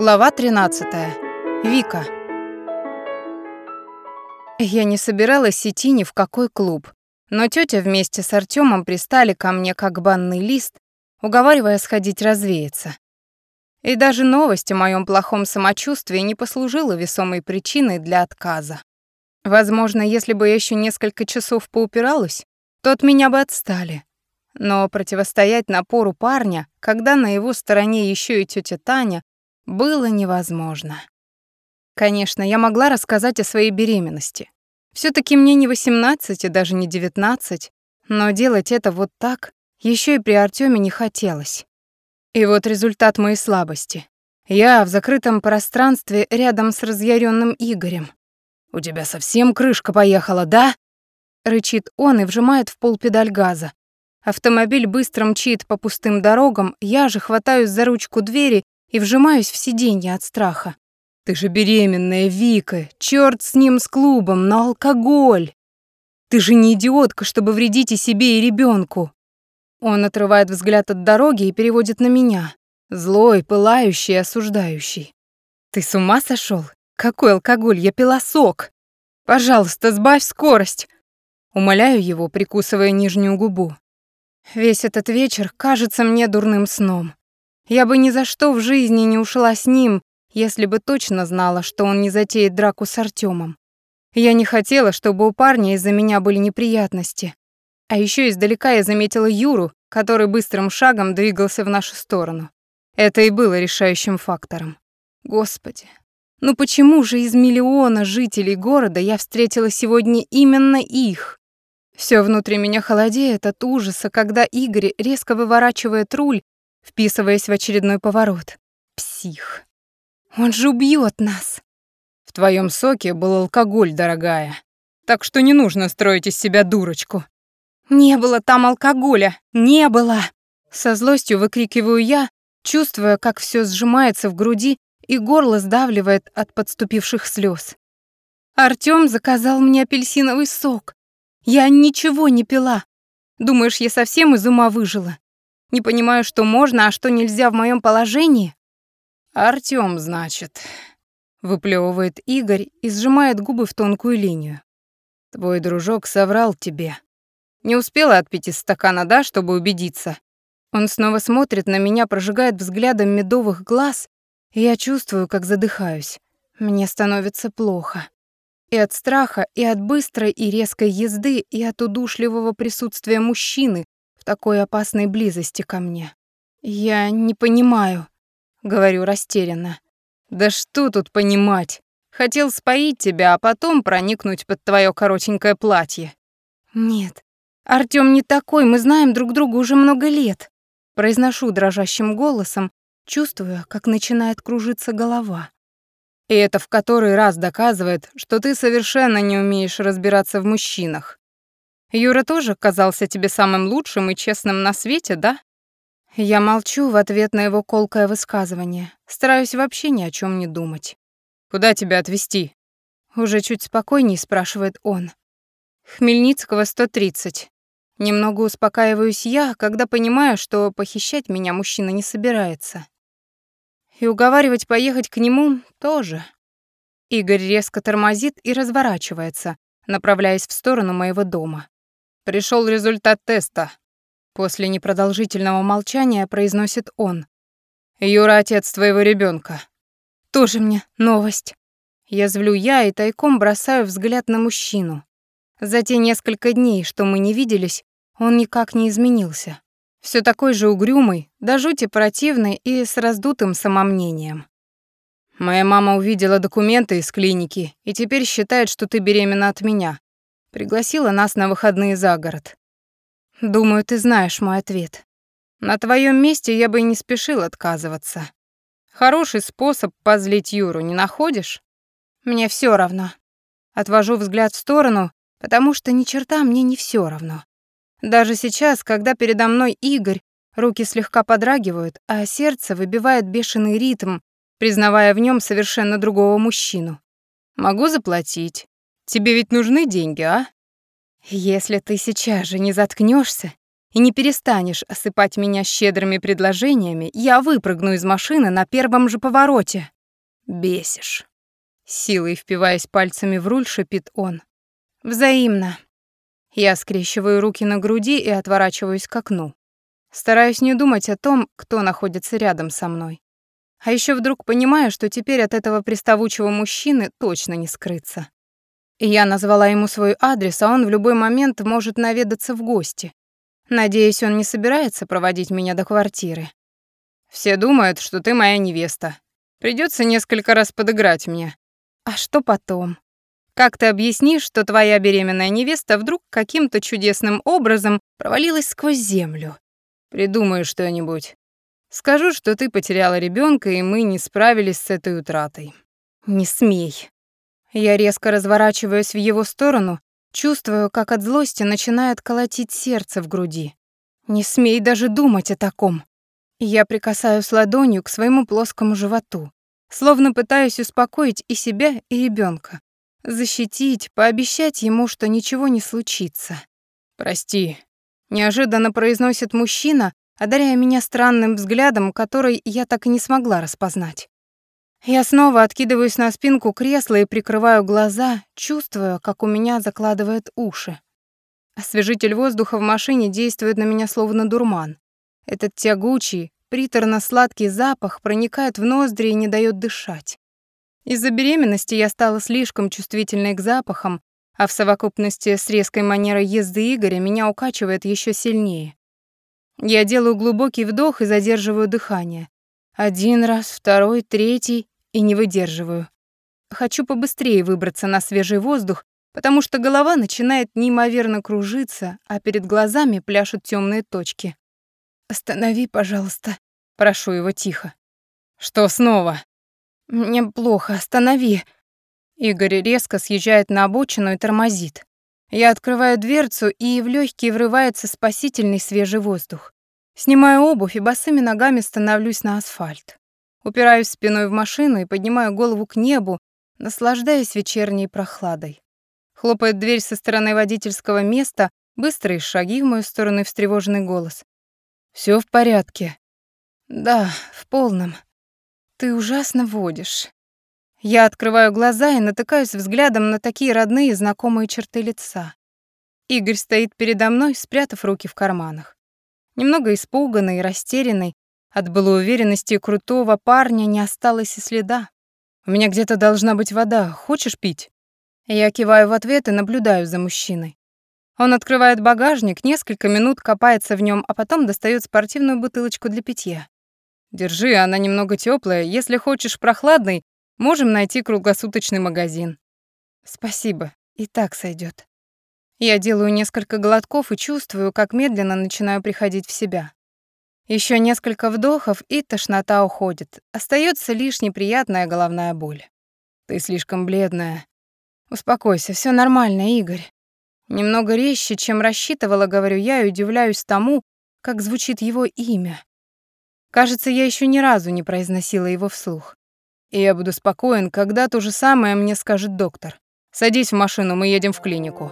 Глава 13. Вика. Я не собиралась идти ни в какой клуб, но тетя вместе с Артемом пристали ко мне как банный лист, уговаривая сходить развеяться. И даже новость о моем плохом самочувствии не послужила весомой причиной для отказа. Возможно, если бы я еще несколько часов поупиралась, то от меня бы отстали. Но противостоять напору парня, когда на его стороне еще и тетя Таня, было невозможно. Конечно, я могла рассказать о своей беременности. все таки мне не 18 и даже не 19, но делать это вот так еще и при Артеме не хотелось. И вот результат моей слабости. Я в закрытом пространстве рядом с разъяренным Игорем. «У тебя совсем крышка поехала, да?» Рычит он и вжимает в пол педаль газа. Автомобиль быстро мчит по пустым дорогам, я же хватаюсь за ручку двери и вжимаюсь в сиденье от страха. «Ты же беременная, Вика! Чёрт с ним, с клубом, но алкоголь! Ты же не идиотка, чтобы вредить и себе, и ребенку. Он отрывает взгляд от дороги и переводит на меня. Злой, пылающий, осуждающий. «Ты с ума сошел? Какой алкоголь? Я пила сок! Пожалуйста, сбавь скорость!» Умоляю его, прикусывая нижнюю губу. Весь этот вечер кажется мне дурным сном. Я бы ни за что в жизни не ушла с ним, если бы точно знала, что он не затеет драку с Артемом. Я не хотела, чтобы у парня из-за меня были неприятности. А еще издалека я заметила Юру, который быстрым шагом двигался в нашу сторону. Это и было решающим фактором. Господи, ну почему же из миллиона жителей города я встретила сегодня именно их? Все внутри меня холодеет от ужаса, когда Игорь резко выворачивает руль вписываясь в очередной поворот. Псих. Он же убьет нас. В твоем соке был алкоголь, дорогая. Так что не нужно строить из себя дурочку. Не было там алкоголя. Не было. Со злостью выкрикиваю я, чувствуя, как все сжимается в груди и горло сдавливает от подступивших слез. Артём заказал мне апельсиновый сок. Я ничего не пила. Думаешь, я совсем из ума выжила? Не понимаю, что можно, а что нельзя в моем положении. Артём, значит, выплевывает Игорь и сжимает губы в тонкую линию. Твой дружок соврал тебе. Не успела отпить из стакана, да, чтобы убедиться. Он снова смотрит на меня, прожигает взглядом медовых глаз, и я чувствую, как задыхаюсь. Мне становится плохо. И от страха, и от быстрой и резкой езды, и от удушливого присутствия мужчины, в такой опасной близости ко мне. Я не понимаю, говорю растерянно. Да что тут понимать? Хотел споить тебя, а потом проникнуть под твое коротенькое платье. Нет, Артём не такой, мы знаем друг друга уже много лет. Произношу дрожащим голосом, чувствуя, как начинает кружиться голова. И это в который раз доказывает, что ты совершенно не умеешь разбираться в мужчинах. Юра тоже казался тебе самым лучшим и честным на свете, да? Я молчу в ответ на его колкое высказывание. Стараюсь вообще ни о чем не думать. Куда тебя отвезти? Уже чуть спокойнее спрашивает он. Хмельницкого 130. Немного успокаиваюсь я, когда понимаю, что похищать меня мужчина не собирается. И уговаривать поехать к нему тоже. Игорь резко тормозит и разворачивается, направляясь в сторону моего дома. Пришел результат теста. После непродолжительного молчания произносит он. Юра отец твоего ребенка. Тоже мне новость. Я звлю я и тайком бросаю взгляд на мужчину. За те несколько дней, что мы не виделись, он никак не изменился. Все такой же угрюмый, до жути противный и с раздутым самомнением. Моя мама увидела документы из клиники и теперь считает, что ты беременна от меня. Пригласила нас на выходные за город. Думаю, ты знаешь мой ответ. На твоем месте я бы и не спешил отказываться. Хороший способ позлить Юру, не находишь? Мне все равно. Отвожу взгляд в сторону, потому что ни черта мне не все равно. Даже сейчас, когда передо мной Игорь, руки слегка подрагивают, а сердце выбивает бешеный ритм, признавая в нем совершенно другого мужчину. Могу заплатить. Тебе ведь нужны деньги, а? Если ты сейчас же не заткнешься, и не перестанешь осыпать меня щедрыми предложениями, я выпрыгну из машины на первом же повороте. Бесишь. Силой впиваясь пальцами в руль, шипит он. Взаимно. Я скрещиваю руки на груди и отворачиваюсь к окну. Стараюсь не думать о том, кто находится рядом со мной. А еще вдруг понимаю, что теперь от этого приставучего мужчины точно не скрыться. Я назвала ему свой адрес, а он в любой момент может наведаться в гости. Надеюсь, он не собирается проводить меня до квартиры. Все думают, что ты моя невеста. Придется несколько раз подыграть мне. А что потом? Как ты объяснишь, что твоя беременная невеста вдруг каким-то чудесным образом провалилась сквозь землю? Придумаю что-нибудь. Скажу, что ты потеряла ребенка, и мы не справились с этой утратой. Не смей. Я резко разворачиваюсь в его сторону Чувствую, как от злости начинает колотить сердце в груди. Не смей даже думать о таком. Я прикасаюсь ладонью к своему плоскому животу, словно пытаюсь успокоить и себя, и ребенка, защитить, пообещать ему, что ничего не случится. «Прости», — неожиданно произносит мужчина, одаряя меня странным взглядом, который я так и не смогла распознать. Я снова откидываюсь на спинку кресла и прикрываю глаза, чувствуя, как у меня закладывает уши. Освежитель воздуха в машине действует на меня словно дурман. Этот тягучий, приторно-сладкий запах проникает в ноздри и не дает дышать. Из-за беременности я стала слишком чувствительной к запахам, а в совокупности с резкой манерой езды Игоря меня укачивает еще сильнее. Я делаю глубокий вдох и задерживаю дыхание. Один раз, второй, третий и не выдерживаю. Хочу побыстрее выбраться на свежий воздух, потому что голова начинает неимоверно кружиться, а перед глазами пляшут темные точки. «Останови, пожалуйста», — прошу его тихо. «Что снова?» «Мне плохо, останови». Игорь резко съезжает на обочину и тормозит. Я открываю дверцу, и в легкие врывается спасительный свежий воздух. Снимаю обувь и босыми ногами становлюсь на асфальт. Упираюсь спиной в машину и поднимаю голову к небу, наслаждаясь вечерней прохладой. Хлопает дверь со стороны водительского места, быстрые шаги в мою сторону и встревоженный голос. Все в порядке?» «Да, в полном. Ты ужасно водишь». Я открываю глаза и натыкаюсь взглядом на такие родные и знакомые черты лица. Игорь стоит передо мной, спрятав руки в карманах. Немного испуганный и растерянный, от былой уверенности крутого парня не осталось и следа. «У меня где-то должна быть вода. Хочешь пить?» Я киваю в ответ и наблюдаю за мужчиной. Он открывает багажник, несколько минут копается в нем, а потом достает спортивную бутылочку для питья. «Держи, она немного теплая. Если хочешь прохладный, можем найти круглосуточный магазин». «Спасибо, и так сойдет. Я делаю несколько глотков и чувствую, как медленно начинаю приходить в себя. Еще несколько вдохов, и тошнота уходит. Остается лишь неприятная головная боль. Ты слишком бледная. Успокойся, все нормально, Игорь. Немного резче, чем рассчитывала, говорю я, и удивляюсь тому, как звучит его имя. Кажется, я еще ни разу не произносила его вслух. И я буду спокоен, когда то же самое мне скажет доктор. Садись в машину, мы едем в клинику.